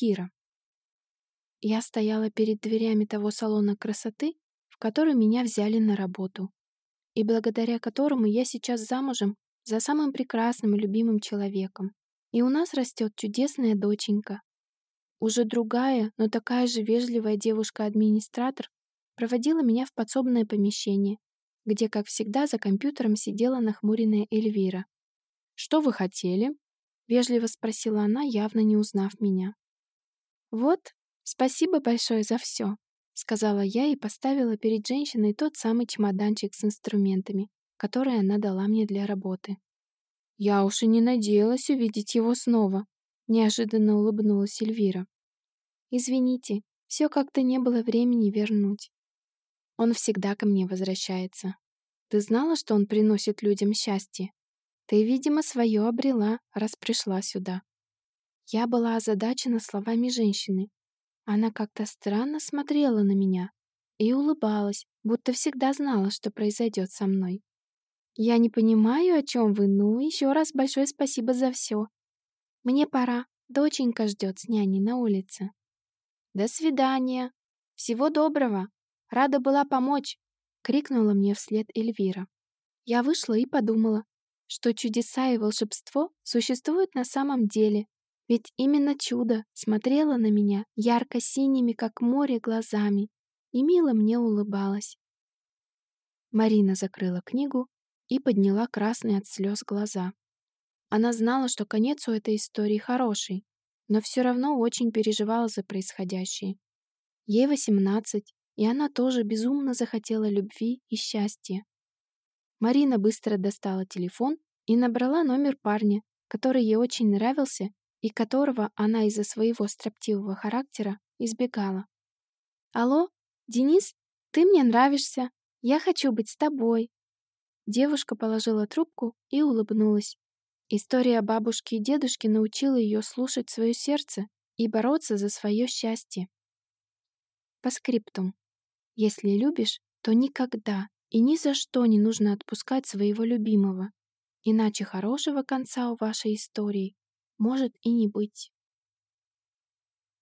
Кира. Я стояла перед дверями того салона красоты, в который меня взяли на работу, и благодаря которому я сейчас замужем за самым прекрасным и любимым человеком. И у нас растет чудесная доченька. Уже другая, но такая же вежливая девушка-администратор проводила меня в подсобное помещение, где, как всегда, за компьютером сидела нахмуренная Эльвира. «Что вы хотели?» — вежливо спросила она, явно не узнав меня. «Вот, спасибо большое за все», — сказала я и поставила перед женщиной тот самый чемоданчик с инструментами, который она дала мне для работы. «Я уж и не надеялась увидеть его снова», — неожиданно улыбнулась Эльвира. «Извините, все как-то не было времени вернуть. Он всегда ко мне возвращается. Ты знала, что он приносит людям счастье? Ты, видимо, свое обрела, раз пришла сюда. Я была озадачена словами женщины. Она как-то странно смотрела на меня и улыбалась, будто всегда знала, что произойдет со мной. Я не понимаю, о чем вы, ну, еще раз большое спасибо за все. Мне пора, доченька ждет с няней на улице. До свидания. Всего доброго. Рада была помочь, крикнула мне вслед Эльвира. Я вышла и подумала, что чудеса и волшебство существуют на самом деле, ведь именно чудо смотрело на меня ярко-синими, как море, глазами и мило мне улыбалась. Марина закрыла книгу и подняла красные от слез глаза. Она знала, что конец у этой истории хороший, но все равно очень переживала за происходящее. Ей 18, и она тоже безумно захотела любви и счастья. Марина быстро достала телефон и набрала номер парня, который ей очень нравился и которого она из-за своего строптивого характера избегала. «Алло, Денис, ты мне нравишься. Я хочу быть с тобой». Девушка положила трубку и улыбнулась. История бабушки и дедушки научила ее слушать свое сердце и бороться за свое счастье. По скриптум. Если любишь, то никогда и ни за что не нужно отпускать своего любимого, иначе хорошего конца у вашей истории может и не быть.